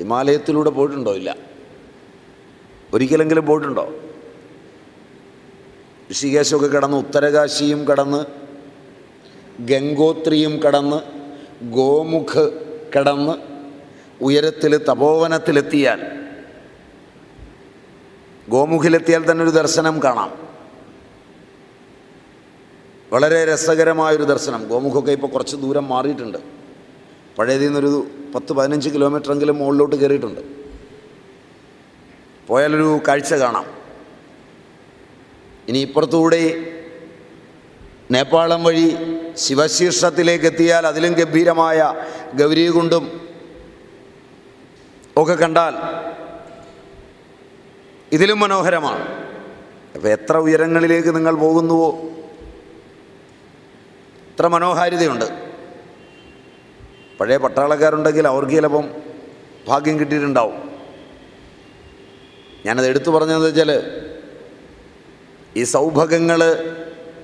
ഹിമാലയത്തിലൂടെ പോയിട്ടുണ്ടോ? ഇല്ല. ഒരിക്കലെങ്കിലും പോയിട്ടുണ്ടോ? ഋഷികേശമൊക്കെ കടന്ന് ഉത്തരകാശിയും കടന്ന് ഗംഗോത്രിയും കടന്ന് ഗോമുഖ് കടന്ന് ഉയരത്തിൽ തപോവനത്തിലെത്തിയാൽ ഗോമുഖിലെത്തിയാൽ തന്നെ ഒരു ദർശനം കാണാം. വളരെ രസകരമായൊരു ദർശനം. ഗോമുഖമൊക്കെ ഇപ്പോൾ കുറച്ച് ദൂരം മാറിയിട്ടുണ്ട്. പഴയതിൽ നിന്നൊരു പത്ത് പതിനഞ്ച് കിലോമീറ്ററെങ്കിലും മുകളിലോട്ട് കയറിയിട്ടുണ്ട്. പോയാലൊരു കാഴ്ച കാണാം. ഇനി ഇപ്പുറത്തൂടെ നേപ്പാളം വഴി ശിവശീർഷത്തിലേക്ക് എത്തിയാൽ അതിലും ഗംഭീരമായ ഗൗരീകുണ്ടും ഒക്കെ കണ്ടാൽ ഇതിലും മനോഹരമാണ്. അപ്പോൾ എത്ര ഉയരങ്ങളിലേക്ക് നിങ്ങൾ പോകുന്നുവോ? എത്ര മനോഹാരിതയുണ്ട്. പഴയ പട്ടാളക്കാരുണ്ടെങ്കിൽ അവർക്ക് ചിലപ്പം ഭാഗ്യം കിട്ടിയിട്ടുണ്ടാവും. ഞാനത് എടുത്തു പറഞ്ഞതെന്ന് വെച്ചാൽ ഈ സൗഭാഗ്യങ്ങൾ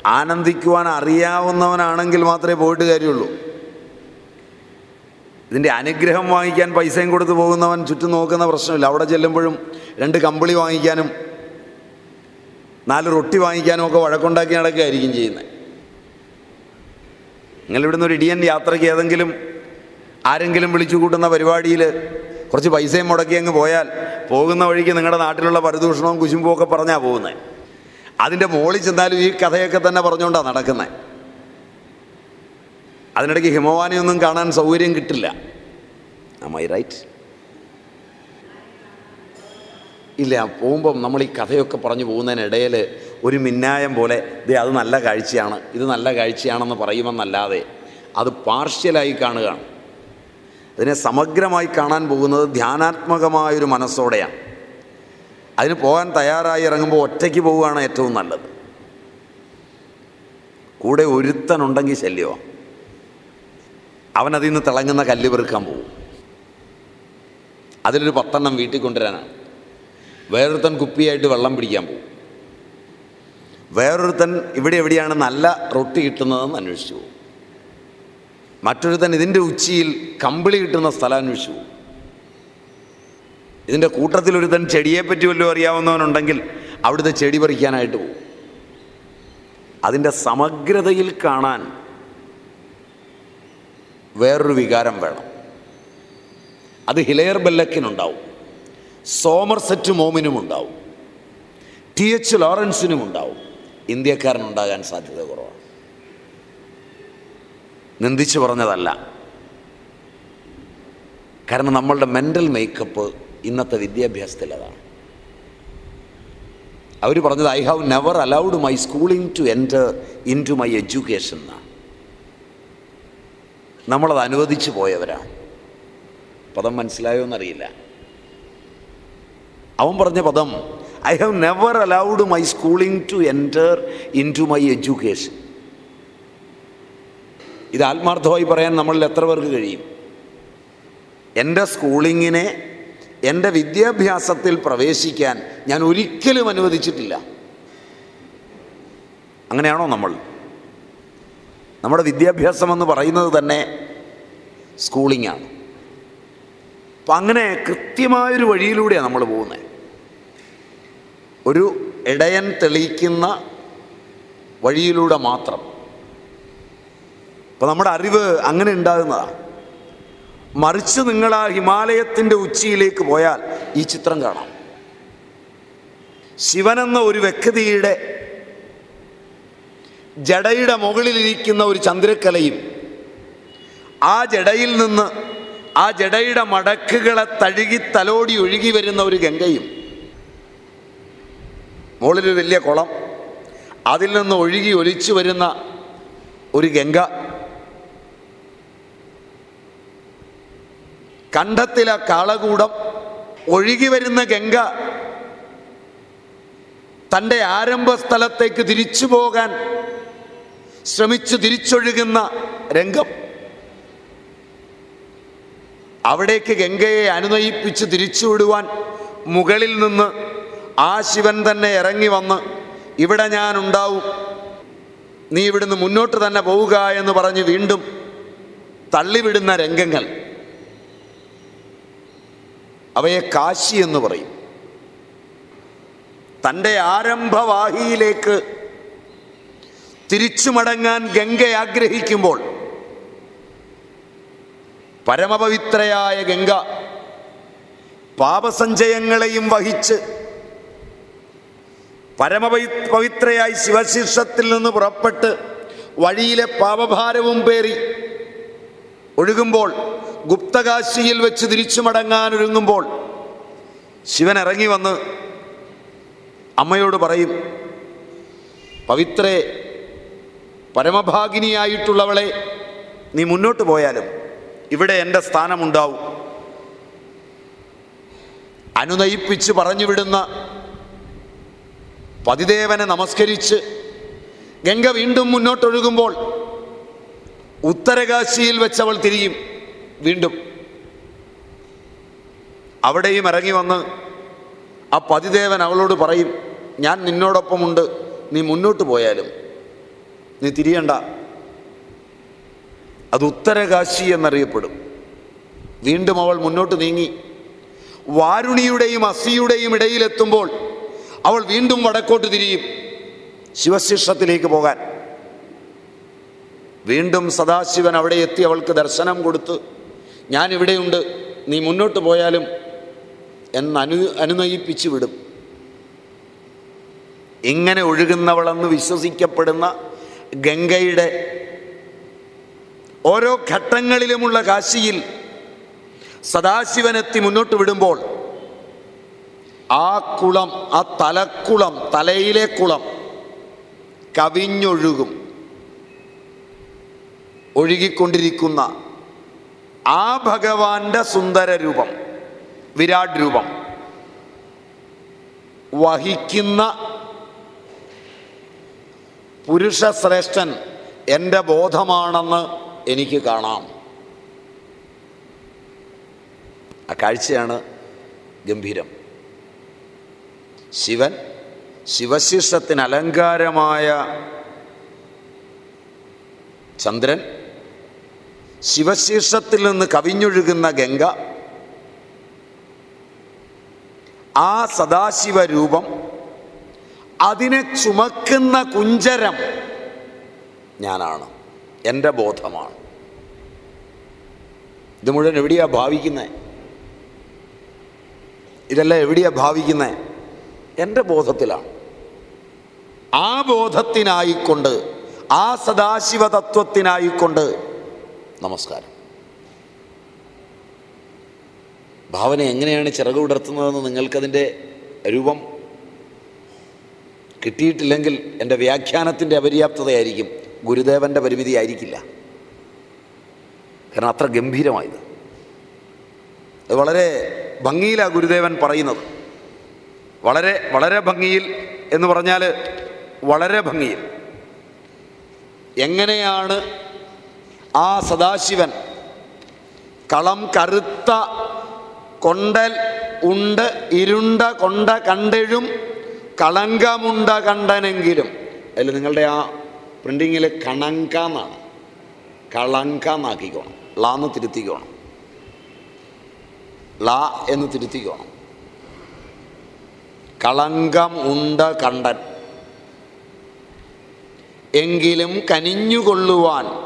ആനന്ദിക്കുവാൻ അറിയാവുന്നവനാണെങ്കിൽ മാത്രമേ പോയിട്ട് കാര്യമുള്ളൂ. ഇതിന്റെ അനുഗ്രഹം വാങ്ങിക്കാൻ പൈസയും കൊടുത്ത് പോകുന്നവൻ ചുറ്റും നോക്കുന്ന പ്രശ്നമില്ല. അവിടെ ചെല്ലുമ്പോഴും രണ്ട് കമ്പിളി വാങ്ങിക്കാനും നാല് റൊട്ടി വാങ്ങിക്കാനും ഒക്കെ വഴക്കുണ്ടാക്കി നടക്കുകയായിരിക്കും ചെയ്യുന്നത്. നിങ്ങളിവിടുന്ന് ഒരു ഇടിയൻ യാത്രയ്ക്ക് ഏതെങ്കിലും ആരെങ്കിലും വിളിച്ചു കൂട്ടുന്ന പരിപാടിയിൽ കുറച്ച് പൈസയും മുടക്കി അങ്ങ് പോയാൽ പോകുന്ന വഴിക്ക് നിങ്ങളുടെ നാട്ടിലുള്ള പരദൂഷണവും കുശുമ്പും ഒക്കെ പറഞ്ഞാൽ പോകുന്നത് അതിന്റെ മുകളിൽ ചെന്നാലും ഈ കഥയൊക്കെ തന്നെ പറഞ്ഞുകൊണ്ടാണ് നടക്കുന്നത് അതിനിടയ്ക്ക് ഹിമവാനിയൊന്നും കാണാൻ സൗകര്യം കിട്ടില്ല. മൈ റൈറ്റ് ഇല്ല പോകുമ്പം നമ്മൾ ഈ കഥയൊക്കെ പറഞ്ഞു പോകുന്നതിനിടയിൽ ഒരു മിന്നായം പോലെ ദേ അത് നല്ല കാഴ്ചയാണ് ഇത് നല്ല കാഴ്ചയാണെന്ന് പറയുമെന്നല്ലാതെ അത് പാർഷ്യലായി കാണുകയാണ്. അതിനെ സമഗ്രമായി കാണാൻ പോകുന്നത് ധ്യാനാത്മകമായൊരു മനസ്സോടെയാണ്. അതിന് പോകാൻ തയ്യാറായി ഇറങ്ങുമ്പോൾ ഒറ്റയ്ക്ക് പോവുകയാണ് ഏറ്റവും നല്ലത്. കൂടെ ഒരുത്തനുണ്ടെങ്കിൽ ശല്യോ അവനതിൽ നിന്ന് തിളങ്ങുന്ന കല്ല് പെറുക്കാൻ പോകും അതിലൊരു പത്തെണ്ണം വീട്ടിൽ കൊണ്ടുവരാനാണ്. വേറൊരുത്തൻ കുപ്പിയായിട്ട് വെള്ളം പിടിക്കാൻ പോകും വേറൊരുത്തൻ ഇവിടെ എവിടെയാണ് നല്ല റൊട്ടി കിട്ടുന്നതെന്ന് അന്വേഷിച്ചു പോകും മറ്റൊരുത്തൻ ഇതിന്റെ ഉച്ചിയിൽ കമ്പിളി കിട്ടുന്ന സ്ഥലം അന്വേഷിച്ചു. ഇതിന്റെ ചെടിയെ ചെടിയെപ്പറ്റി വല്ലതും അറിയാവുന്നവനുണ്ടെങ്കിൽ അവിടുത്തെ ചെടി പറിക്കാനായിട്ട് പോകും. അതിന്റെ സമഗ്രതയിൽ കാണാൻ വേറൊരു വികാരം വേണം. അത് ഹിലയർ ബെല്ലക്കിനുണ്ടാവും. സോമർസെറ്റ് മോമിനും ഉണ്ടാവും ടി എച്ച് ലോറൻസിനും ഉണ്ടാവും ഇന്ത്യക്കാരനുണ്ടാകാൻ സാധ്യത കുറവാണ്. നിന്ദിച്ചു പറഞ്ഞതല്ല. കാരണം നമ്മളുടെ മെന്റൽ മേക്കപ്പ് ഇന്നത്തെ വിദ്യാഭ്യാസത്തിൽ അതാണ് അവർ പറഞ്ഞത് I have never allowed my schooling to enter into my education എന്നാണ് നമ്മളത് അനുവദിച്ചു പോയവരാണ്. പദം മനസ്സിലായോ എന്നറിയില്ല. അവൻ പറഞ്ഞ പദം I have never allowed my schooling to enter into my education ഇത് ആത്മാർത്ഥമായി പറയാൻ നമ്മളിൽ എത്ര പേർക്ക് കഴിയും? എന്റെ സ്കൂളിങ്ങിനെ എന്റെ വിദ്യാഭ്യാസത്തിൽ പ്രവേശിക്കാൻ ഞാൻ ഒരിക്കലും അനുവദിച്ചിട്ടില്ല. അങ്ങനെയാണോ നമ്മൾ? നമ്മുടെ വിദ്യാഭ്യാസം എന്ന് പറയുന്നത് തന്നെ സ്കൂളിങ്ങാണ് അപ്പം അങ്ങനെ കൃത്യമായൊരു വഴിയിലൂടെയാണ് നമ്മൾ പോകുന്നത്. ഒരു ഇടയൻ തെളിയിക്കുന്ന വഴിയിലൂടെ മാത്രം. അപ്പം നമ്മുടെ അറിവ് അങ്ങനെ ഉണ്ടാകുന്നതാണ്. മറിച്ച് നിങ്ങൾ ആ ഹിമാലയത്തിന്റെ ഉച്ചിയിലേക്ക് പോയാൽ ഈ ചിത്രം കാണാം. ശിവനെന്ന ഒരു വ്യക്തിയുടെ ജടയുടെ മുകളിലിരിക്കുന്ന ഒരു ചന്ദ്രക്കലയും ആ ജടയിൽ നിന്ന് ആ ജടയുടെ മടക്കുകളെ തഴുകി തലോടി ഒഴുകി വരുന്ന ഒരു ഗംഗയും മുകളിലൊരു വലിയ കുളം അതിൽ നിന്ന് ഒഴുകി ഒലിച്ചു വരുന്ന ഒരു ഗംഗ. കണ്ഠത്തിലെ കാളകൂടം ഒഴുകി വരുന്ന ഗംഗ തന്റെ ആരംഭ സ്ഥലത്തേക്ക് തിരിച്ചു പോകാൻ ശ്രമിച്ചു തിരിച്ചൊഴുകുന്ന രംഗം. അവിടേക്ക് ഗംഗയെ അനുനയിപ്പിച്ച് തിരിച്ചുവിടുവാൻ മുകളിൽ നിന്ന് ആ ശിവൻ തന്നെ ഇറങ്ങി വന്ന് ഇവിടെ ഞാൻ ഉണ്ടാവും നീ ഇവിടുന്ന് മുന്നോട്ട് തന്നെ പോവുക എന്ന് പറഞ്ഞ് വീണ്ടും തള്ളിവിടുന്ന രംഗങ്ങൾ. അവയെ കാശി എന്ന് പറയും. തന്റെ ആരംഭവാഹിയിലേക്ക് തിരിച്ചു മടങ്ങാൻ ഗംഗ ആഗ്രഹിക്കുമ്പോൾ പരമപവിത്രയായ ഗംഗ പാപസഞ്ചയങ്ങളെയും വഹിച്ച് പരമപവി പവിത്രയായി ശിവശീർഷത്തിൽ നിന്ന് പുറപ്പെട്ട് വഴിയിലെ പാപഭാരവും പേറി ഒഴുകുമ്പോൾ ഗുപ്തകാശിയിൽ വെച്ച് തിരിച്ചു മടങ്ങാൻ ഒരുങ്ങുമ്പോൾ ശിവൻ ഇറങ്ങി വന്ന് അമ്മയോട് പറയും പവിത്രേ പരമഭാഗിനിയായിട്ടുള്ളവളെ നീ മുന്നോട്ട് പോയാലും ഇവിടെ എന്റെ സ്ഥാനമുണ്ടാവും. അനുനയിപ്പിച്ച് പറഞ്ഞുവിടുന്ന പതിദേവനെ നമസ്കരിച്ച് ഗംഗ വീണ്ടും മുന്നോട്ടൊഴുകുമ്പോൾ ഉത്തരകാശിയിൽ വെച്ചവൾ തിരിയും. വീണ്ടും അവിടെയും ഇറങ്ങി വന്ന് ആ പതിദേവൻ അവളോട് പറയും ഞാൻ നിന്നോടൊപ്പമുണ്ട്. നീ മുന്നോട്ട് പോയാലും. നീ തിരിയണ്ട. അത് ഉത്തരകാശി എന്നറിയപ്പെടും. വീണ്ടും അവൾ മുന്നോട്ട് നീങ്ങി. വാരുണിയുടെയും അസിയുടെയും ഇടയിലെത്തുമ്പോൾ അവൾ വീണ്ടും വടക്കോട്ട് തിരിയും ശിവശിഷ്ടത്തിലേക്ക് പോകാൻ. വീണ്ടും സദാശിവൻ അവിടെ എത്തി അവൾക്ക് ദർശനം കൊടുത്ത് ഞാൻ ഇവിടെയുണ്ട് നീ മുന്നോട്ട് പോയാലും എന്ന് അനു അനുനയിപ്പിച്ചു വിടും. ഇങ്ങനെ ഒഴുകുന്നവളെന്ന് വിശ്വസിക്കപ്പെടുന്ന ഗംഗയുടെ ഓരോ ഘട്ടങ്ങളിലുമുള്ള കാശിയിൽ സദാശിവനെത്തി മുന്നോട്ട് വിടുമ്പോൾ ആ കുളം ആ തലക്കുളം തലയിലെ കുളം കവിഞ്ഞൊഴുകും. ഒഴുകിക്കൊണ്ടിരിക്കുന്ന ആ ഭഗവാന്റെ സുന്ദര രൂപം വിരാട് രൂപം വഹിക്കുന്ന പുരുഷശ്രേഷ്ഠൻ എന്റെ ബോധമാണെന്ന് എനിക്ക് കാണാം. ആ കാഴ്ചയാണ് ഗംഭീരം. ശിവൻ ശിവശിഷ്ടത്തിന് അലങ്കാരമായ ചന്ദ്രൻ ശിവശീർഷത്തിൽ നിന്ന് കവിഞ്ഞൊഴുകുന്ന ഗംഗ ആ സദാശിവ രൂപം അതിനെ ചുമക്കുന്ന കുഞ്ചരം ഞാനാണ്. എന്റെ ബോധമാണ്. ഇത് മുഴുവൻ എവിടെയാണ് ഭാവിക്കുന്നത് ഇതെല്ലാം എവിടെയാണ് ഭാവിക്കുന്നത് എന്റെ ബോധത്തിലാണ്. ആ ബോധത്തിനായിക്കൊണ്ട് ആ സദാശിവ തത്വത്തിനായിക്കൊണ്ട് നമസ്കാരം. ഭാവന എങ്ങനെയാണ് ചിറക് വിടർത്തുന്നതെന്ന് നിങ്ങൾക്കതിന്റെ രൂപം കിട്ടിയിട്ടില്ലെങ്കിൽ എന്റെ വ്യാഖ്യാനത്തിന്റെ അപര്യാപ്തതയായിരിക്കും ഗുരുദേവന്റെ പരിമിതി ആയിരിക്കില്ല. കാരണം അത്ര ഗംഭീരമായത്. അത് വളരെ ഭംഗിയിലാണ് ഗുരുദേവൻ പറയുന്നത്. വളരെ വളരെ ഭംഗിയിൽ എന്ന് പറഞ്ഞാൽ വളരെ ഭംഗിയിൽ. എങ്ങനെയാണ് ആ സദാശിവൻ. കളം കറുത്ത കൊണ്ടൽ ഉണ്ട് ഇരുണ്ട കൊണ്ട കണ്ടെഴും കളങ്കമുണ്ട കണ്ടനെങ്കിലും. അല്ല നിങ്ങളുടെ ആ പ്രിന്റിങ്ങിൽ കണങ്ക എന്നാണ് കളങ്ക എന്നാക്കിക്കോണം ളാന്ന് തിരുത്തിക്കോണം. ലാ എന്ന് തിരുത്തിക്കോണം. കളങ്കം ഉണ്ട കണ്ടൻ. എങ്കിലും കനിഞ്ഞുകൊള്ളുവാൻ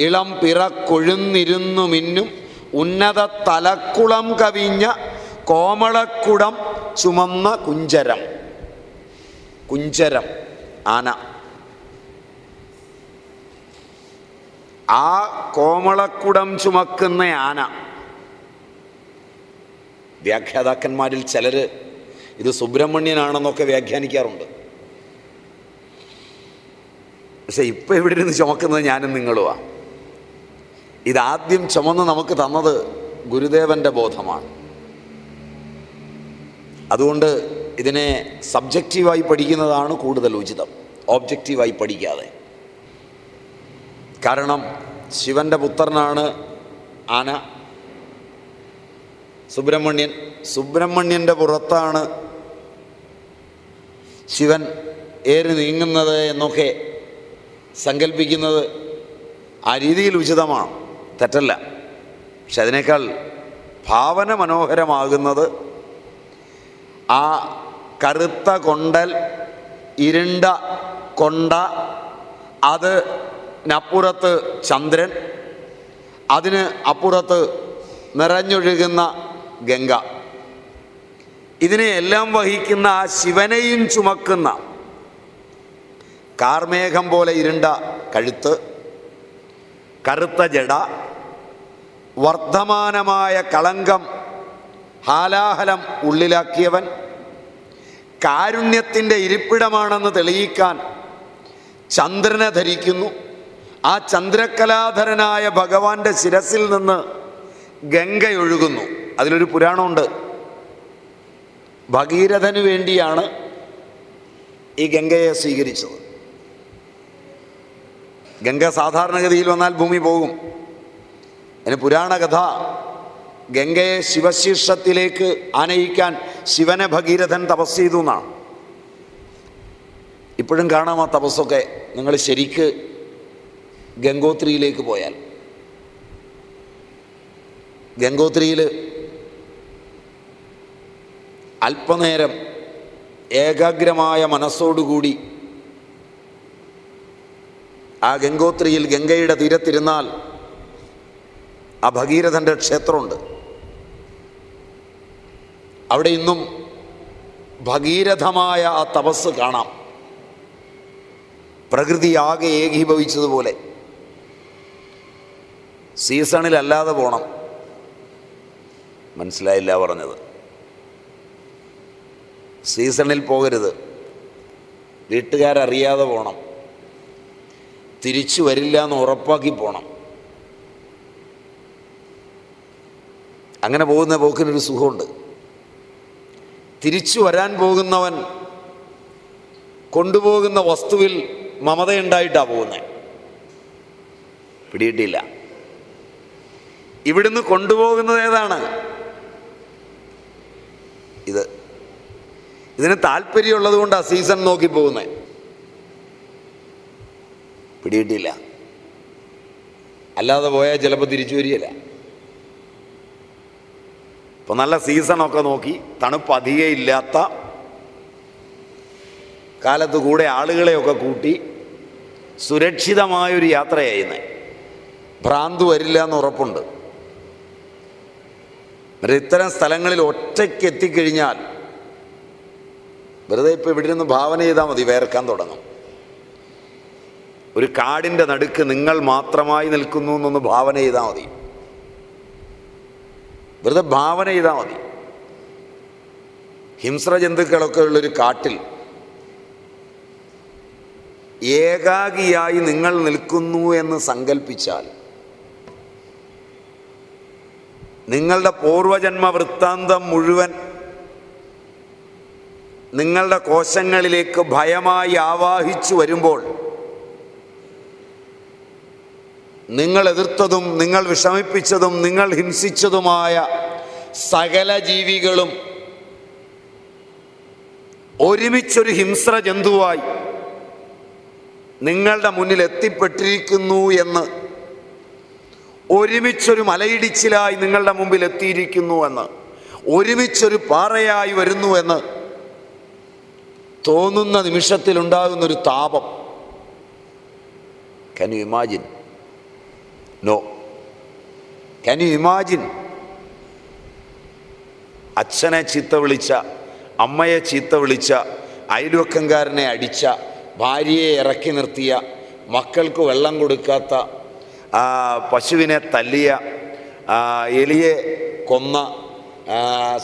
ഇളം പിറക്കൊഴുന്നിരുന്നു മിന്നും. ഉന്നത തലക്കുളം കവിഞ്ഞ കോമളക്കുടം ചുമന്ന കുഞ്ചരം. കുഞ്ചരം ആന. ആ കോമളക്കുടം ചുമക്കുന്ന ആന. വ്യാഖ്യാതാക്കന്മാരിൽ ചിലർ ഇത് സുബ്രഹ്മണ്യനാണെന്നൊക്കെ വ്യാഖ്യാനിക്കാറുണ്ട്. പക്ഷെ ഇപ്പം ഇവിടെ ഇരുന്ന് ചുമക്കുന്നത് ഞാനും നിങ്ങളുമാണ് ഇതാദ്യം ചുമന്ന് നമുക്ക് തന്നത് ഗുരുദേവന്റെ ബോധമാണ്. അതുകൊണ്ട് ഇതിനെ സബ്ജക്റ്റീവായി പഠിക്കുന്നതാണ് കൂടുതൽ ഉചിതം ഓബ്ജക്റ്റീവായി പഠിക്കാതെ. കാരണം ശിവന്റെ പുത്രനാണ് ആന സുബ്രഹ്മണ്യൻ. സുബ്രഹ്മണ്യന്റെ പുറത്താണ് ശിവൻ ഏറി നീങ്ങുന്നത് എന്നൊക്കെ സങ്കല്പിക്കുന്നത് ആ രീതിയിൽ ഉചിതമാണ്. തെറ്റല്ല. പക്ഷെ അതിനേക്കാൾ ഭാവന മനോഹരമാകുന്നത് ആ കറുത്ത കൊണ്ടൽ ഇരുണ്ട കൊണ്ട അത് അതിനപ്പുറത്ത് ചന്ദ്രൻ അതിന് അപ്പുറത്ത് നിറഞ്ഞൊഴുകുന്ന ഗംഗ. ഇതിനെയെല്ലാം വഹിക്കുന്ന ആ ശിവനെയും ചുമക്കുന്ന കാർമേഘം പോലെ ഇരുണ്ട കഴുത്ത് കറുത്ത ജട വർദ്ധമാനമായ കളങ്കം ഹാലാഹലം ഉള്ളിലാക്കിയവൻ കാരുണ്യത്തിന്റെ ഇരിപ്പിടമാണെന്ന് തെളിയിക്കാൻ ചന്ദ്രനെ ധരിക്കുന്നു. ആ ചന്ദ്രകലാധരനായ ഭഗവാന്റെ ശിരസിൽ നിന്ന് ഗംഗയൊഴുകുന്നു. അതിലൊരു പുരാണമുണ്ട്. ഭഗീരഥന് വേണ്ടിയാണ് ഈ ഗംഗയെ സ്വീകരിച്ചത്. ഗംഗ സാധാരണഗതിയിൽ വന്നാൽ ഭൂമി പോകും. അതിന് പുരാണകഥ ഗംഗയെ ശിവശീർഷത്തിലേക്ക് ആനയിക്കാൻ ശിവനെ ഭഗീരഥൻ തപസ് ചെയ്തു എന്നാണ്. ഇപ്പോഴും കാണാം ആ തപസ്സൊക്കെ. നിങ്ങൾ ശരിക്ക് ഗംഗോത്രിയിലേക്ക് പോയാൽ. ഗംഗോത്രിയിൽ അല്പനേരം ഏകാഗ്രമായ മനസ്സോടുകൂടി ആ ഗംഗോത്രിയിൽ ഗംഗയുടെ തീരത്തിരുന്നാൽ ആ ഭഗീരഥന്റെ ക്ഷേത്രമുണ്ട്. അവിടെ ഇന്നും ഭഗീരഥമായ ആ തപസ് കാണാം. പ്രകൃതി ആകെ ഏകീഭവിച്ചതുപോലെ. സീസണിലല്ലാതെ പോണം. മനസ്സിലായില്ല പറഞ്ഞത്. സീസണിൽ പോകരുത്. വീട്ടുകാരറിയാതെ പോണം. തിരിച്ചു വരില്ല എന്ന് ഉറപ്പാക്കി പോണം. അങ്ങനെ പോകുന്ന പോക്കിനൊരു സുഖമുണ്ട്. തിരിച്ചു വരാൻ പോകുന്നവൻ കൊണ്ടുപോകുന്ന വസ്തുവിൽ മമതയുണ്ടായിട്ടാണ് പോകുന്നത് പിടിയിട്ടില്ല ഇവിടുന്ന് കൊണ്ടുപോകുന്നത് ഏതാണ്? ഇത്. ഇതിന് താല്പര്യമുള്ളത് കൊണ്ടാണ് സീസൺ നോക്കി പോകുന്നത് പിടിയിട്ടില്ല അല്ലാതെ പോയാൽ ചിലപ്പോൾ തിരിച്ചു വരികയില്ല. ഇപ്പം നല്ല സീസണൊക്കെ നോക്കി. തണുപ്പ് അധികം ഇല്ലാത്ത കാലത്ത് കൂടെ ആളുകളെയൊക്കെ കൂട്ടി സുരക്ഷിതമായൊരു യാത്രയായിരുന്നേ. ഭ്രാന്ത് വരില്ല എന്ന് ഉറപ്പുണ്ട്. ഇത്തരം സ്ഥലങ്ങളിൽ ഒറ്റയ്ക്ക് എത്തിക്കഴിഞ്ഞാൽ വെറുതെ ഇപ്പോൾ ഇവിടെ നിന്ന് ഭാവന ചെയ്താൽ മതി വേർക്കാൻ തുടങ്ങും. ഒരു കാടിന്റെ നടുക്ക് നിങ്ങൾ മാത്രമായി നിൽക്കുന്നു എന്നൊന്ന് ഭാവന ചെയ്താൽ മതി. വെറുതെ ഭാവന ചെയ്താൽ മതി. ഹിംസ്ര ജന്തുക്കളൊക്കെ ഉള്ളൊരു കാട്ടിൽ ഏകാഗിയായി നിങ്ങൾ നിൽക്കുന്നു എന്ന് സങ്കല്പിച്ചാൽ നിങ്ങളുടെ പൂർവജന്മ വൃത്താന്തം മുഴുവൻ നിങ്ങളുടെ കോശങ്ങളിലേക്ക് ഭയമായി ആവാഹിച്ചു വരുമ്പോൾ നിങ്ങൾ എതിർത്തതും നിങ്ങൾ വിഷമിപ്പിച്ചതും നിങ്ങൾ ഹിംസിച്ചതുമായ സകല ജീവികളും ഒരുമിച്ചൊരു ഹിംസ്ര ജന്തുവായി നിങ്ങളുടെ മുന്നിൽ എത്തിപ്പെട്ടിരിക്കുന്നു എന്ന് ഒരുമിച്ചൊരു മലയിടിച്ചിലായി നിങ്ങളുടെ മുമ്പിൽ എത്തിയിരിക്കുന്നു എന്ന് ഒരുമിച്ചൊരു പാറയായി വരുന്നു എന്ന് തോന്നുന്ന നിമിഷത്തിലുണ്ടാകുന്നൊരു താപം. Can you imagine no can you imagine അച്ഛനെ ചീത്ത വിളിച്ച അമ്മയെ ചീത്ത വിളിച്ച അയൽവക്കംകാരനെ അടിച്ച ഭാര്യയെ ഇറക്കി നിർത്തിയ മക്കൾക്ക് വെള്ളം കൊടുക്കാത്ത പശുവിനെ തല്ലിയ എലിയെ കൊന്ന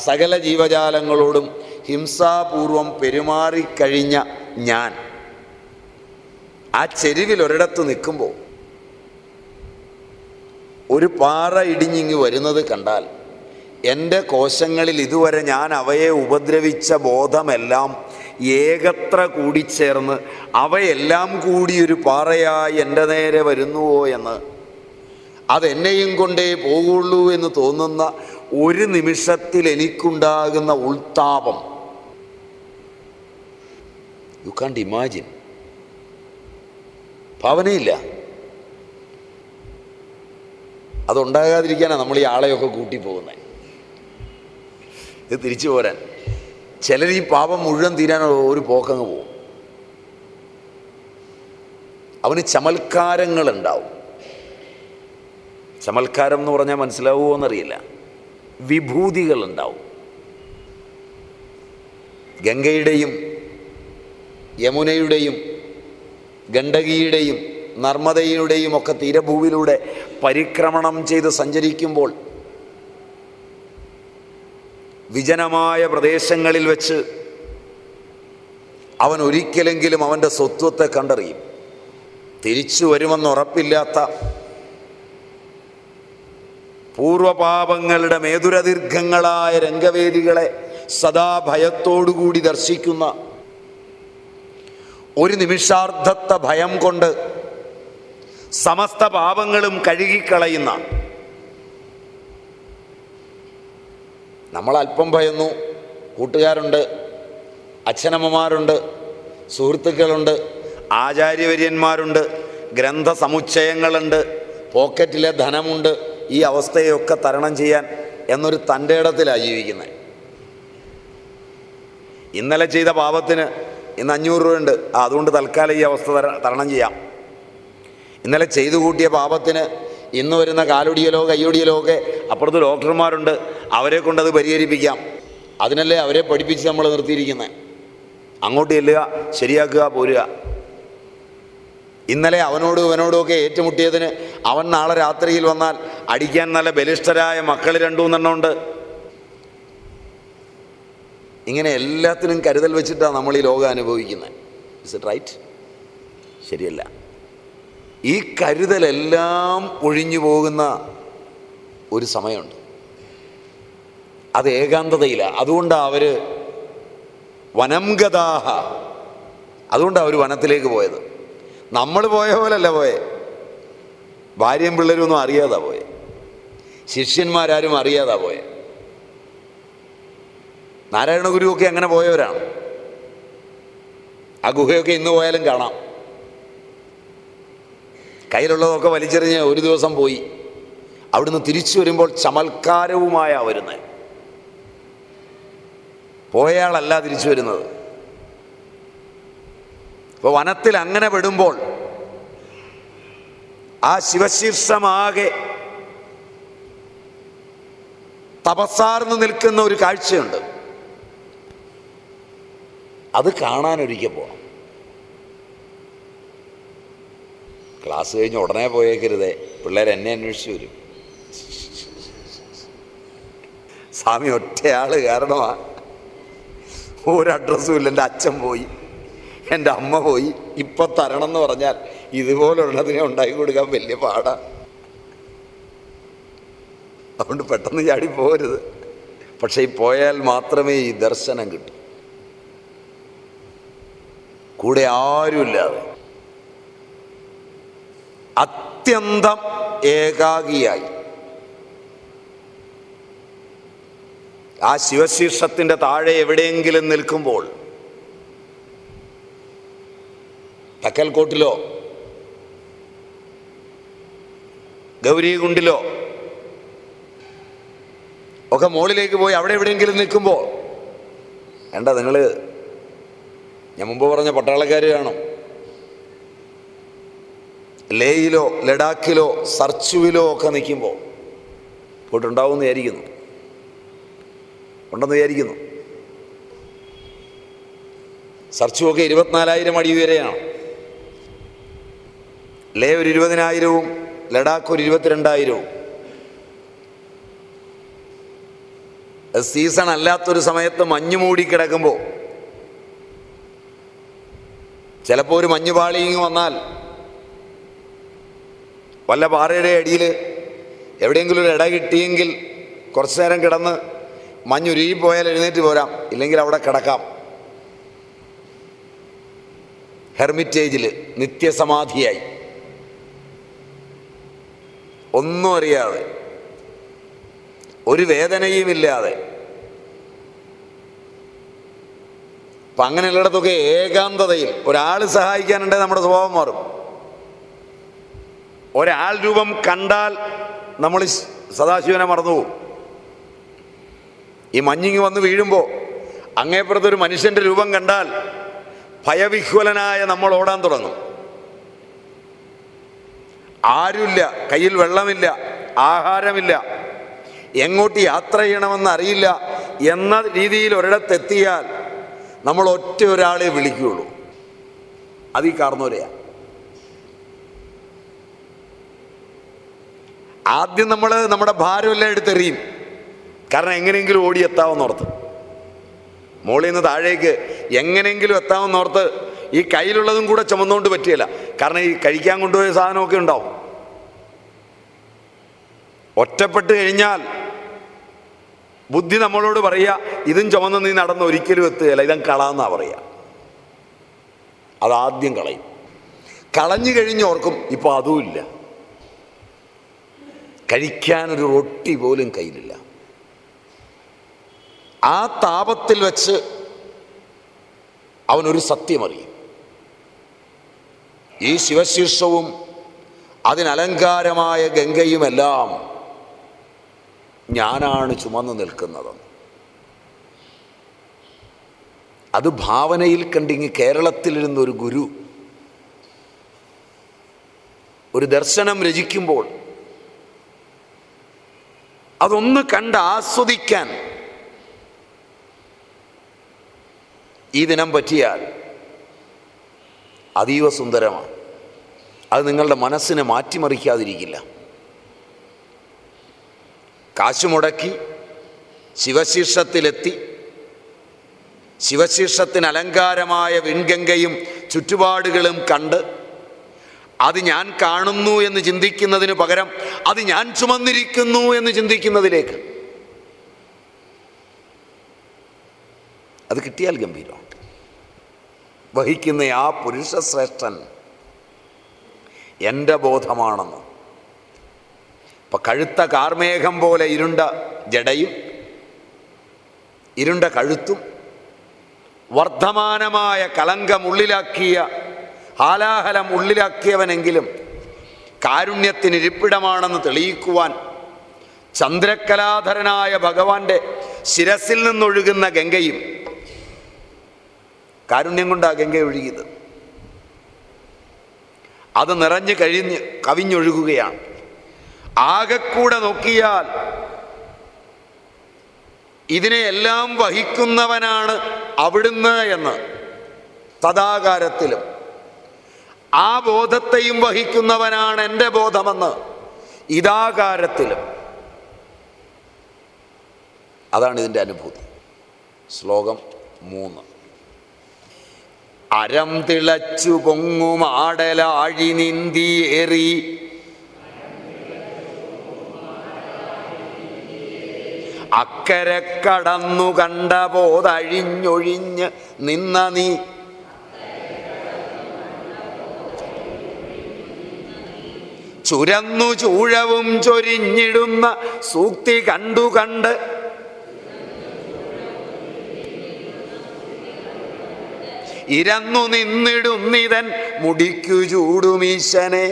സകല ജീവജാലങ്ങളോടും ഹിംസാപൂർവം പെരുമാറിക്കഴിഞ്ഞ ഞാൻ. ആ ചെരുവിൽ ഒരിടത്ത് നിൽക്കുമ്പോൾ ഒരു പാറ ഇടിഞ്ഞിങ്ങി വരുന്നത് കണ്ടാൽ എന്റെ കോശങ്ങളിൽ ഇതുവരെ ഞാൻ അവയെ ഉപദ്രവിച്ച ബോധമെല്ലാം ഏകത്ര കൂടിച്ചേർന്ന് അവയെല്ലാം കൂടി ഒരു പാറയായി എന്റെ നേരെ വരുന്നുവോ എന്ന് അതെന്നെയും കൊണ്ടേ പോകുള്ളൂ എന്ന് തോന്നുന്ന ഒരു നിമിഷത്തിൽ എനിക്കുണ്ടാകുന്ന ഉൾത്താപം. യു കാണ്ട് ഇമാജിൻ ഭാവനയില്ല. അതുണ്ടാകാതിരിക്കാനാണ് നമ്മൾ ഈ ആളെയൊക്കെ കൂട്ടി പോകുന്നത് ഇത് തിരിച്ചു പോരാൻ. ചിലർ ഈ പാപം മുഴുവൻ തീരാൻ ഒരു പോക്കങ്ങ് പോകും. അവന് ചമൽക്കാരങ്ങളുണ്ടാവും. ചമൽക്കാരം എന്ന് പറഞ്ഞാൽ മനസ്സിലാവുമോ എന്നറിയില്ല. വിഭൂതികളുണ്ടാവും. ഗംഗയുടെയും യമുനയുടെയും ഗണ്ഡകിയുടെയും നർമ്മദയുടെയും ഒക്കെ തീരഭൂവിലൂടെ പരിക്രമണം ചെയ്ത് സഞ്ചരിക്കുമ്പോൾ വിജനമായ പ്രദേശങ്ങളിൽ വെച്ച് അവൻ ഒരിക്കലെങ്കിലും അവന്റെ സ്വത്വത്തെ കണ്ടറിയും. തിരിച്ചു വരുമെന്ന് ഉറപ്പില്ലാത്ത പൂർവപാപങ്ങളുടെ മേതുരദീർഘങ്ങളായ രംഗവേദികളെ സദാ ഭയത്തോടുകൂടി ദർശിക്കുന്ന ഒരു നിമിഷാർദ്ധത്തെ ഭയം കൊണ്ട് സമസ്ത പാപങ്ങളും കഴുകിക്കളയുന്ന. നമ്മൾ അല്പം ഭയന്നു. കൂട്ടുകാരുണ്ട്. അച്ഛനമ്മമാരുണ്ട്. സുഹൃത്തുക്കളുണ്ട്. ആചാര്യവര്യന്മാരുണ്ട്. ഗ്രന്ഥ സമുച്ചയങ്ങളുണ്ട് പോക്കറ്റിലെ ധനമുണ്ട്. ഈ അവസ്ഥയൊക്കെ തരണം ചെയ്യാൻ എന്നൊരു തന്റെ ഇടത്തിലാണ് ജീവിക്കുന്നത്. ഇന്നലെ ചെയ്ത പാപത്തിന് ഇന്ന് അഞ്ഞൂറ് രൂപയുണ്ട്. അതുകൊണ്ട് തൽക്കാലം ഈ അവസ്ഥ തരണം ചെയ്യാം. ഇന്നലെ ചെയ്തു കൂട്ടിയ പാപത്തിന് ഇന്ന് വരുന്ന കാലൊടിയലോ കയ്യൊടിയലോ ഒക്കെ അപ്പുറത്ത് ഡോക്ടർമാരുണ്ട്. അവരെ കൊണ്ടത് പരിഹരിപ്പിക്കാം. അതിനല്ലേ അവരെ പഠിപ്പിച്ച് നമ്മൾ നിർത്തിയിരിക്കുന്നത് അങ്ങോട്ട് ചെല്ലുക ശരിയാക്കുക പോരുക. ഇന്നലെ അവനോടും ഇവനോടും ഒക്കെ ഏറ്റുമുട്ടിയതിന് അവൻ നാളെ രാത്രിയിൽ വന്നാൽ അടിക്കാൻ നല്ല ബലിഷ്ഠരായ മക്കൾ രണ്ടു മൂന്നെണ്ണമുണ്ട് ഇങ്ങനെ എല്ലാത്തിനും കരുതൽ വെച്ചിട്ടാണ് നമ്മൾ ഈ ലോകം അനുഭവിക്കുന്നത് ഇസ് ഇറ്റ് റൈറ്റ് ശരിയല്ല. ഈ കരുതലെല്ലാം ഒഴിഞ്ഞു പോകുന്ന ഒരു സമയമുണ്ട്. അത് ഏകാന്തതയില്ല. അതുകൊണ്ടാണ് അവർ വനംഗതാഹ അതുകൊണ്ടാണ് അവർ വനത്തിലേക്ക് പോയത്. നമ്മൾ പോയ പോലല്ല പോയെ. ഭാര്യയും പിള്ളേരും ഒന്നും അറിയാതാ പോയെ. ശിഷ്യന്മാരാരും അറിയാതാ പോയെ. നാരായണ ഗുരുവൊക്കെ അങ്ങനെ പോയവരാണ്. ആ ഗുഹയൊക്കെ ഇന്ന് പോയാലും കാണാം. കയ്യിലുള്ളതൊക്കെ വലിച്ചെറിഞ്ഞ് ഒരു ദിവസം പോയി. അവിടുന്ന് തിരിച്ചു വരുമ്പോൾ ചമൽക്കാരവുമായ വരുന്നത് പോയയാളല്ല തിരിച്ചു വരുന്നത്. ഇപ്പോൾ വനത്തിൽ അങ്ങനെ പെടുമ്പോൾ ആ ശിവശീർഷമാകെ തപസ്സാർന്ന് നിൽക്കുന്ന ഒരു കാഴ്ചയുണ്ട്. അത് കാണാനൊരിക്കൽ പോകണം ക്ലാസ് കഴിഞ്ഞ് ഉടനെ പോയേക്കരുതേ. പിള്ളേർ എന്നെ അന്വേഷിച്ച് വരും. സ്വാമി ഒറ്റയാൾ കാരണമാ. ഒരു അഡ്രസ്സും ഇല്ല. എന്റെ അച്ഛൻ പോയി. എന്റെ അമ്മ പോയി. ഇപ്പം തരണം എന്ന് പറഞ്ഞാൽ ഇതുപോലുള്ളതിനെ ഉണ്ടാക്കി കൊടുക്കാൻ വലിയ പാടാ. അതുകൊണ്ട് പെട്ടെന്ന് ചാടി പോകരുത്. പക്ഷേ ഈ പോയാൽ മാത്രമേ ഈ ദർശനം കിട്ടൂ. കൂടെ ആരുമില്ലാതെ. അത്യന്തം ഏകാഗിയായി. ആ ശിവശീർഷത്തിന്റെ താഴെ എവിടെയെങ്കിലും നിൽക്കുമ്പോൾ തക്കൽക്കോട്ടിലോ ഗൗരീകുണ്ടിലോ ഒക്കെ മുകളിലേക്ക് പോയി അവിടെ എവിടെയെങ്കിലും നിൽക്കുമ്പോൾ വേണ്ട നിങ്ങൾ ഞാൻ മുമ്പ് പറഞ്ഞ പട്ടാളക്കാർ കാണും. ലേയിലോ ലഡാക്കിലോ സർച്ചുവിലോ ഒക്കെ നിൽക്കുമ്പോൾ പോയിട്ടുണ്ടാവുമെന്ന് വിചാരിക്കുന്നു. ഉണ്ടെന്ന് വിചാരിക്കുന്നു. സർച്ചുമൊക്കെ ഇരുപത്തിനാലായിരം അടി വരെയാണ് ലേ ഒരു ഇരുപതിനായിരവും ലഡാക്ക് ഒരു ഇരുപത്തിരണ്ടായിരവും. സീസൺ അല്ലാത്തൊരു സമയത്ത് മഞ്ഞ് മൂടി കിടക്കുമ്പോൾ ചിലപ്പോൾ ഒരു മഞ്ഞുപാളിയും വന്നാൽ വല്ല പാറയുടെ അടിയിൽ എവിടെയെങ്കിലും ഒരു ഇട കിട്ടിയെങ്കിൽ കുറച്ചു നേരം കിടന്ന് മഞ്ഞുരുകി പോയാൽ എഴുന്നേറ്റ് പോരാം. ഇല്ലെങ്കിൽ അവിടെ കിടക്കാം. ഹെർമിറ്റേജിൽ നിത്യസമാധിയായി. ഒന്നും അറിയാതെ ഒരു വേദനയും ഇല്ലാതെ അപ്പം അങ്ങനെയുള്ളിടത്തൊക്കെ ഏകാന്തതയിൽ ഒരാൾ സഹായിക്കാനുണ്ടെങ്കിൽ നമ്മുടെ സ്വഭാവം മാറും. ഒരാൾ രൂപം കണ്ടാൽ നമ്മൾ സദാശിവനെ മറന്നുപോകും. ഈ മഞ്ഞിങ് വന്ന് വീഴുമ്പോൾ അങ്ങേപ്പുറത്തൊരു മനുഷ്യന്റെ രൂപം കണ്ടാൽ ഭയവിഹ്വലനായ നമ്മൾ ഓടാൻ തുടങ്ങും. ആരുമില്ല കയ്യിൽ വെള്ളമില്ല ആഹാരമില്ല എങ്ങോട്ട് യാത്ര ചെയ്യണമെന്ന് അറിയില്ല എന്ന രീതിയിൽ ഒരിടത്തെത്തിയാൽ നമ്മൾ ഒറ്റ ഒരാളെ വിളിക്കുകയുള്ളൂ. അത് ഈ കാർന്നോരെയാ. ആദ്യം നമ്മൾ നമ്മുടെ ഭാരമെല്ലാം എടുത്തെറിയും കാരണം എങ്ങനെയെങ്കിലും ഓടി ഓടിയെത്താമെന്നോർത്ത് മുകളിൽ നിന്ന് താഴേക്ക് എങ്ങനെയെങ്കിലും എത്താമെന്നോർത്ത് ഈ കയ്യിലുള്ളതും കൂടെ ചുമന്നുകൊണ്ട് പറ്റിയല്ല. കാരണം ഈ കഴിക്കാൻ കൊണ്ടുപോയ സാധനമൊക്കെ ഉണ്ടാവും. ഒറ്റപ്പെട്ട് കഴിഞ്ഞാൽ ബുദ്ധി നമ്മളോട് പറയുക ഇതും ചുമന്ന് നീ നടന്ന് ഒരിക്കലും എത്തുകയില്ല. ഇതും കളാന്നാ പറയുക അതാദ്യം കളയും. കളഞ്ഞു കഴിഞ്ഞോർക്കും ഇപ്പോൾ അതുമില്ല കഴിക്കാനൊരു റൊട്ടി പോലും കയ്യിലില്ല. ആ താപത്തിൽ വെച്ച് അവനൊരു സത്യമറിയും ഈ ശിവശീർഷവും അതിനലങ്കാരമായ ഗംഗയുമെല്ലാം ഞാനാണ് ചുമന്നു നിൽക്കുന്നതെന്ന്. അത് ഭാവനയിൽ കണ്ടിങ്ങ് കേരളത്തിലിരുന്നൊരു ഗുരു ഒരു ദർശനം രചിക്കുമ്പോൾ അതൊന്ന് കണ്ട് ആസ്വദിക്കാൻ. ഈ ദിനം പറ്റിയാൽ അതീവ സുന്ദരമാണ്. അത് നിങ്ങളുടെ മനസ്സിനെ മാറ്റിമറിക്കാതിരിക്കില്ല. കാശുമുടക്കി ശിവശീർഷത്തിലെത്തി ശിവശീർഷത്തിന് അലങ്കാരമായ വിൺഗംഗയും ചുറ്റുപാടുകളും കണ്ട് അത് ഞാൻ കാണുന്നു എന്ന് ചിന്തിക്കുന്നതിന് പകരം അത് ഞാൻ ചുമന്നിരിക്കുന്നു എന്ന് ചിന്തിക്കുന്നതിലേക്ക്. അത് കിട്ടിയാൽ ഗംഭീരമാണ് വഹിക്കുന്ന ആ പുരുഷശ്രേഷ്ഠൻ എന്റെ ബോധമാണെന്ന്. ഇപ്പം കഴുത്ത കാർമേഘം പോലെ ഇരുണ്ട ജടയും ഇരുണ്ട കഴുത്തും വർദ്ധമാനമായ കളങ്കം ഉള്ളിലാക്കിയ ഹാലാഹലം ഉള്ളിലാക്കിയവനെങ്കിലും കാരുണ്യത്തിന് ഇരിപ്പിടമാണെന്ന് തെളിയിക്കുവാൻ ചന്ദ്രകലാധരനായ ഭഗവാന്റെ ശിരസിൽ നിന്നൊഴുകുന്ന ഗംഗയും കാരുണ്യം കൊണ്ടാ ഗംഗ ഒഴുകിയത്. അത് നിറഞ്ഞു കഴിഞ്ഞ് കവിഞ്ഞൊഴുകുകയാണ്. ആകെക്കൂടെ നോക്കിയാൽ ഇതിനെയെല്ലാം വഹിക്കുന്നവനാണ് അവിടുന്ന് എന്ന് സദാകാരത്തിലും ആ ബോധത്തെയും വഹിക്കുന്നവനാണ് എന്റെ ബോധമെന്ന് ഇതാകാരത്തിലും. അതാണ് ഇതിന്റെ അനുഭൂതി. ശ്ലോകം മൂന്ന്. അരം തിളച്ചു പൊങ്ങും പൊങ്ങുമാടലാഴി നിന്തിയേറി അക്കരെ കടന്നു കണ്ട പോതഴിഞ്ഞൊഴിഞ്ഞ് നിന്ന നീ ചുരന്നു ചൂഴവും ചൊരിഞ്ഞിടുന്ന സൂക്തി കണ്ടു കണ്ട്. ഇരന്നു നിന്നിടുന്നിതൻ മുടിക്കു ചൂടുമീശനെ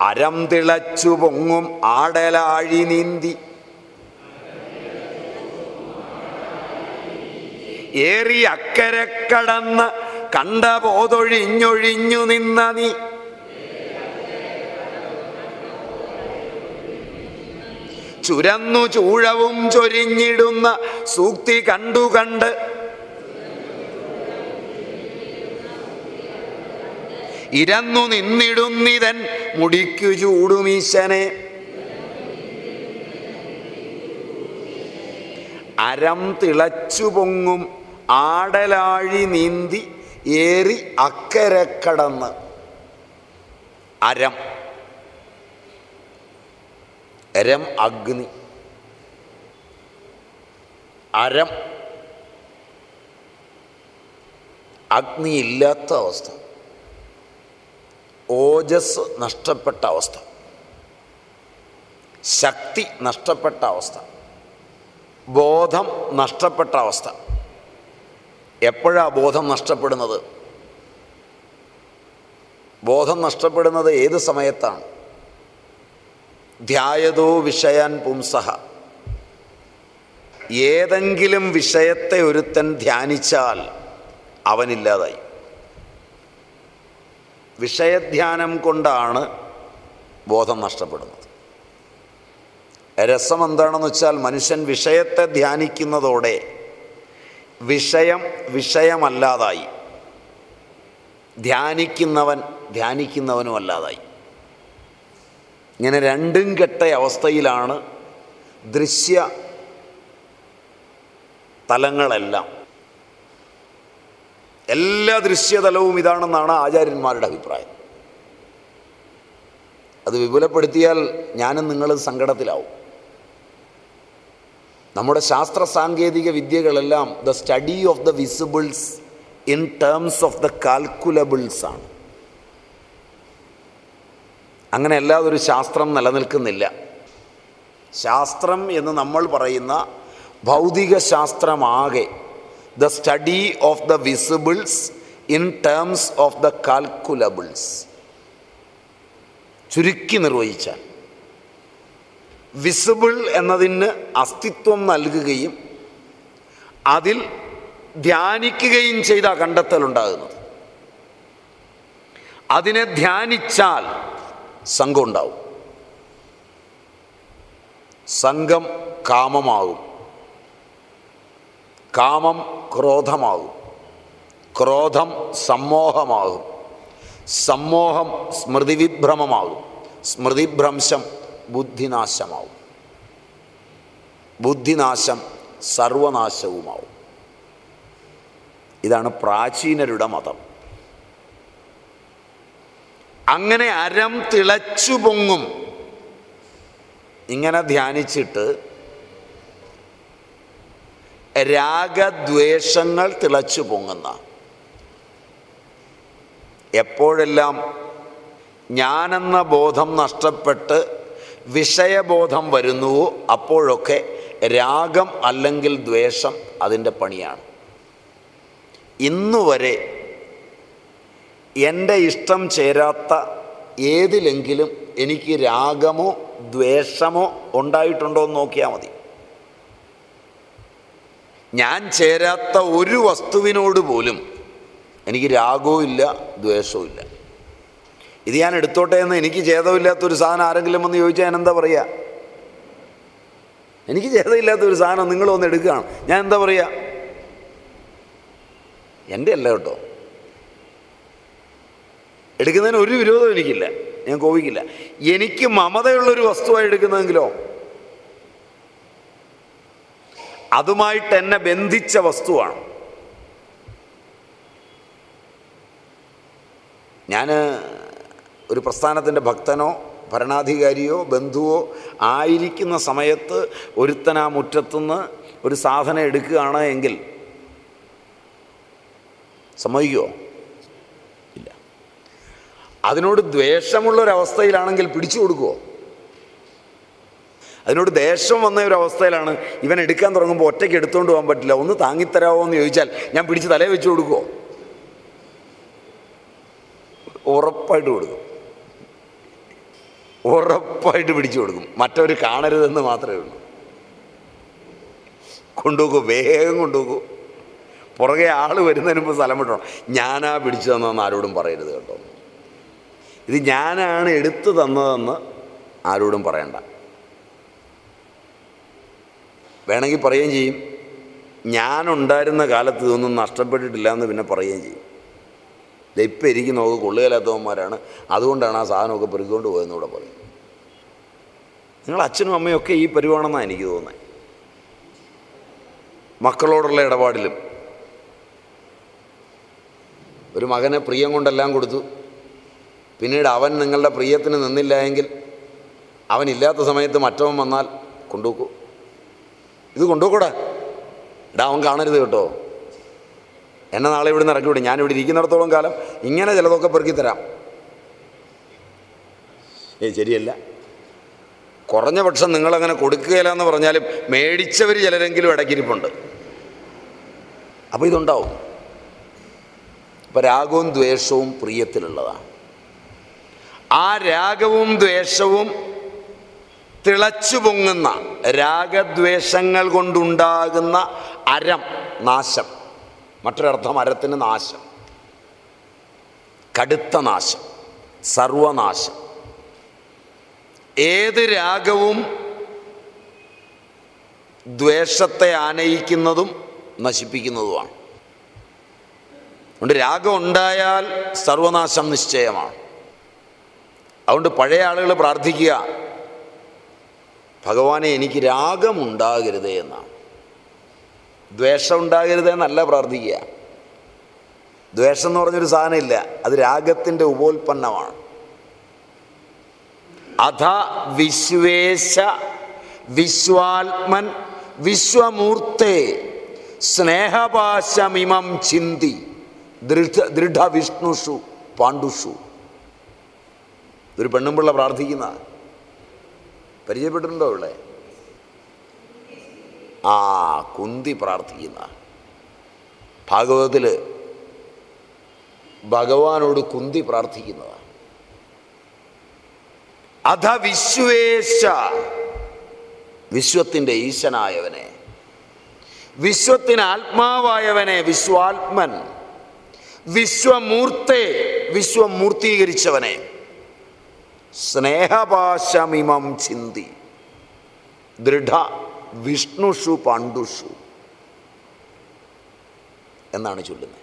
അരം തിളച്ചു പൊങ്ങും ആടലാഴി നീന്തി. ഏറി അക്കരെ കണ്ട പോതൊഴിഞ്ഞൊഴിഞ്ഞു നിന്ന നീ. ചുരന്നു ചൂഴവും ചൊരിഞ്ഞിടുന്ന സൂക്തി കണ്ടു കണ്ട്. ഇരന്നു നിന്നിടുന്നിതൻ മുടിക്കു ചൂടുമീശനെ അരം തിളച്ചു പൊങ്ങും ആടലാഴി നീന്തി. ഏറി അക്കരെ കടന്ന് അരം. രം അഗ്നി. അരം. അഗ്നി ഇല്ലാത്ത അവസ്ഥ. ഓജസ് നഷ്ടപ്പെട്ട അവസ്ഥ. ശക്തി നഷ്ടപ്പെട്ട അവസ്ഥ. ബോധം നഷ്ടപ്പെട്ട അവസ്ഥ. എപ്പോഴാണ് ബോധം നഷ്ടപ്പെടുന്നത്? ബോധം നഷ്ടപ്പെടുന്നത് ഏത് സമയത്താണ്? ധ്യായതോ വിഷയാൻ പുംസഹ ഏതെങ്കിലും വിഷയത്തെ ഒരുത്തൻ ധ്യാനിച്ചാൽ അവനില്ലാതായി. വിഷയധ്യാനം കൊണ്ടാണ് ബോധം നഷ്ടപ്പെടുന്നത്. രസം എന്താണെന്ന് വെച്ചാൽ മനുഷ്യൻ വിഷയത്തെ ധ്യാനിക്കുന്നതോടെ വിഷയം വിഷയമല്ലാതായി. ധ്യാനിക്കുന്നവൻ ധ്യാനിക്കുന്നവനും അല്ലാതായി ഇങ്ങനെ രണ്ടും കെട്ട അവസ്ഥയിലാണ് ദൃശ്യ തലങ്ങളെല്ലാം. എല്ലാ ദൃശ്യതലവും ഇതാണെന്നാണ് ആചാര്യന്മാരുടെ അഭിപ്രായം. അത് വിപുലപ്പെടുത്തിയാൽ ഞാനും നിങ്ങളും സങ്കടത്തിലാവും. നമ്മുടെ ശാസ്ത്ര സാങ്കേതിക വിദ്യകളെല്ലാം the study of the visibles in terms of the calculables ആണ്. അങ്ങനെ അല്ലാതെ ഒരു ശാസ്ത്രം നിലനിൽക്കുന്നില്ല. ശാസ്ത്രം എന്ന് നമ്മൾ പറയുന്ന ഭൗതിക ശാസ്ത്രമാകെ the study of the visibles in terms of the calculables ചുരുക്കി നിർവഹിച്ചാൽ വിസിബിൾ എന്നതിന് അസ്തിത്വം നൽകുകയും അതിൽ ധ്യാനിക്കുകയും ചെയ്ത കണ്ടെത്തലുണ്ടാകുന്നത് അതിനെ ധ്യാനിച്ചാൽ സംഘം ഉണ്ടാവും. സംഘം കാമമാകും. കാമം ക്രോധമാകും. ക്രോധം സമ്മോഹമാകും. സമ്മോഹം സ്മൃതിവിഭ്രമമാകും. സ്മൃതിഭ്രംശം ബുദ്ധിനാശമാവും. ബുദ്ധിനാശം സർവനാശവുമാവും. ഇതാണ് പ്രാചീനരുടെ മതം. അങ്ങനെ അരം തിളച്ചു പൊങ്ങും. ഇങ്ങനെ ധ്യാനിച്ചിട്ട് രാഗദ്വേഷങ്ങൾ തിളച്ചു പൊങ്ങുന്ന. എപ്പോഴെല്ലാം ഞാനെന്ന ബോധം നഷ്ടപ്പെട്ട് വിഷയബോധം വരുന്നുവോ അപ്പോഴൊക്കെ രാഗം അല്ലെങ്കിൽ ദ്വേഷം അതിന്റെ പണിയാണ്. ഇന്നുവരെ എന്റെ ഇഷ്ടം ചേരാത്ത ഏതിലെങ്കിലും എനിക്ക് രാഗമോ ദ്വേഷമോ ഉണ്ടായിട്ടുണ്ടോ എന്ന് നോക്കിയാൽ മതി. ഞാൻ ചേരാത്ത ഒരു വസ്തുവിനോട് പോലും എനിക്ക് രാഗവും ഇല്ല ദ്വേഷവും ഇല്ല. ഇത് ഞാൻ എടുത്തോട്ടെ എന്ന് എനിക്ക് ഛേദമില്ലാത്തൊരു സാധനം ആരെങ്കിലും ഒന്ന് ചോദിച്ചാൽ ഞാൻ എന്താ പറയുക എനിക്ക് ഛേദമില്ലാത്തൊരു സാധനം നിങ്ങളൊന്ന് എടുക്കുകയാണ്. ഞാൻ എന്താ പറയുക എന്റെ അല്ല കേട്ടോ. എടുക്കുന്നതിന് ഒരു വിരോധം എനിക്കില്ല. ഞാൻ കോപിക്കില്ല. എനിക്ക് മമതയുള്ളൊരു വസ്തുവായി എടുക്കുന്നതെങ്കിലോ? അതുമായിട്ട് എന്നെ ബന്ധിച്ച വസ്തുവാണ്. ഞാൻ ഒരു പ്രസ്ഥാനത്തിന്റെ ഭക്തനോ ഭരണാധികാരിയോ ബന്ധുവോ ആയിരിക്കുന്ന സമയത്ത് ഒരുത്തൻ ആ മുറ്റത്തുനിന്ന് ഒരു സാധനം എടുക്കുകയാണ് എങ്കിൽ സമ്മതിക്കുമോ ഇല്ല. അതിനോട് ദ്വേഷമുള്ളൊരവസ്ഥയിലാണെങ്കിൽ പിടിച്ചു കൊടുക്കുമോ അതിനോട് ദേഷ്യം വന്ന ഒരു അവസ്ഥയിലാണ് ഇവൻ എടുക്കാൻ തുടങ്ങുമ്പോൾ ഒറ്റയ്ക്ക് എടുത്തുകൊണ്ട് പോകാൻ പറ്റില്ല. ഒന്ന് താങ്ങിത്തരാമോ എന്ന് ചോദിച്ചാൽ ഞാൻ പിടിച്ച് തലേ വെച്ച് കൊടുക്കുമോ ഉറപ്പായിട്ട് കൊടുക്കും. ഉറപ്പായിട്ട് പിടിച്ചു കൊടുക്കും. മറ്റവർ കാണരുതെന്ന് മാത്രമേ ഉള്ളൂ. കൊണ്ടുപോകൂ വേഗം കൊണ്ടുപോകൂ പുറകെ ആൾ വരുന്നതിന് മുമ്പ് സ്ഥലം വിട്ടോ ഞാനാ പിടിച്ചു തന്നതെന്ന് ആരോടും പറയരുത് കേട്ടോ. ഇത് ഞാനാണ് എടുത്തു തന്നതെന്ന് ആരോടും പറയണ്ട. വേണമെങ്കിൽ പറയുകയും ചെയ്യും. ഞാനുണ്ടായിരുന്ന കാലത്ത് ഇതൊന്നും നഷ്ടപ്പെട്ടിട്ടില്ല എന്ന് പിന്നെ പറയുകയും ചെയ്യും. ഇപ്പം ഇരിക്കുന്നവർക്ക് കൊള്ളുകയില്ലാത്തവന്മാരാണ്. അതുകൊണ്ടാണ് ആ സാധനമൊക്കെ പെരുകൊണ്ട് പോയതെന്ന് കൂടെ പറയും. നിങ്ങൾ അച്ഛനും അമ്മയും ഒക്കെ ഈ പരിവാണെന്നാണ് എനിക്ക് തോന്നുന്നത് മക്കളോടുള്ള ഇടപാടിലും. ഒരു മകന് പ്രിയം കൊണ്ടെല്ലാം കൊടുത്തു. പിന്നീട് അവൻ നിങ്ങളുടെ പ്രിയത്തിന് നിന്നില്ല എങ്കിൽ അവനില്ലാത്ത സമയത്ത് മറ്റവൻ വന്നാൽ കൊണ്ടുപോക്കൂ ഇത് കൊണ്ടുപോക്കൂടാ എടാ അവൻ കാണരുത് കേട്ടോ. എന്നെ നാളെ ഇവിടെ നിന്ന് ഇറക്കി വിടും ഞാനിവിടെ ഇരിക്കുന്നിടത്തോളം കാലം ഇങ്ങനെ ചിലതൊക്കെ പെറുക്കി തരാം. ഏ ശരിയല്ല. കുറഞ്ഞ പക്ഷം നിങ്ങളങ്ങനെ കൊടുക്കുകയില്ല എന്ന് പറഞ്ഞാലും മേടിച്ചവർ ചിലരെങ്കിലും ഇടയ്ക്കിരിപ്പുണ്ട്. അപ്പോൾ ഇതുണ്ടാവും. അപ്പം രാഗവും ദ്വേഷവും പ്രിയത്തിലുള്ളതാണ്. ആ രാഗവും ദ്വേഷവും തിളച്ചു പൊങ്ങുന്ന രാഗദ്വേഷങ്ങൾ കൊണ്ടുണ്ടാകുന്ന അരം നാശം. മറ്റൊരർത്ഥം അരത്തിന് നാശം. കടുത്ത നാശം സർവനാശം. ഏത് രാഗവും ദ്വേഷത്തെ ആനയിക്കുന്നതും നശിപ്പിക്കുന്നതുമാണ്. അതുകൊണ്ട് രാഗം ഉണ്ടായാൽ സർവനാശം നിശ്ചയമാണ്. അതുകൊണ്ട് പഴയ ആളുകൾ പ്രാർത്ഥിക്കുക ഭഗവാനെ എനിക്ക് രാഗമുണ്ടാകരുതേ എന്നാണ്. ദ്വേഷം ഉണ്ടാകരുതെന്നല്ല പ്രാർത്ഥിക്കുക. ദ്വേഷം എന്ന് പറഞ്ഞൊരു സാധനമില്ല അത് രാഗത്തിന്റെ ഉപോൽപ്പന്നമാണ്. അധ വിശ്വേശ വിശ്വാത്മൻ വിശ്വമൂർത്തേ സ്നേഹപാശമിമം ചിന്തി ദൃഢ ദൃഢ വിഷ്ണുഷു പാണ്ഡുഷു. ഒരു പെണ്ണുമ്പിള്ള പ്രാർത്ഥിക്കുന്ന. പരിചയപ്പെട്ടിട്ടുണ്ടോ ഇവിടെ? ആ കുന്തി പ്രാർത്ഥിക്കുന്ന. ഭാഗവതത്തിൽ ഭഗവാനോട് കുന്തി പ്രാർത്ഥിക്കുന്നതാണ് അധ വിശ്വേശ വിശ്വത്തിന്റെ ഈശനായവനെ വിശ്വത്തിന് ആത്മാവായവനെ വിശ്വാത്മൻ. വിശ്വമൂർത്തെ വിശ്വമൂർത്തീകരിച്ചവനെ. സ്നേഹപാശമിമം ചിന്തി. ദൃഢ. വിഷ്ണുഷു പാണ്ഡുഷു എന്നാണ് ചൊല്ലുന്നത്.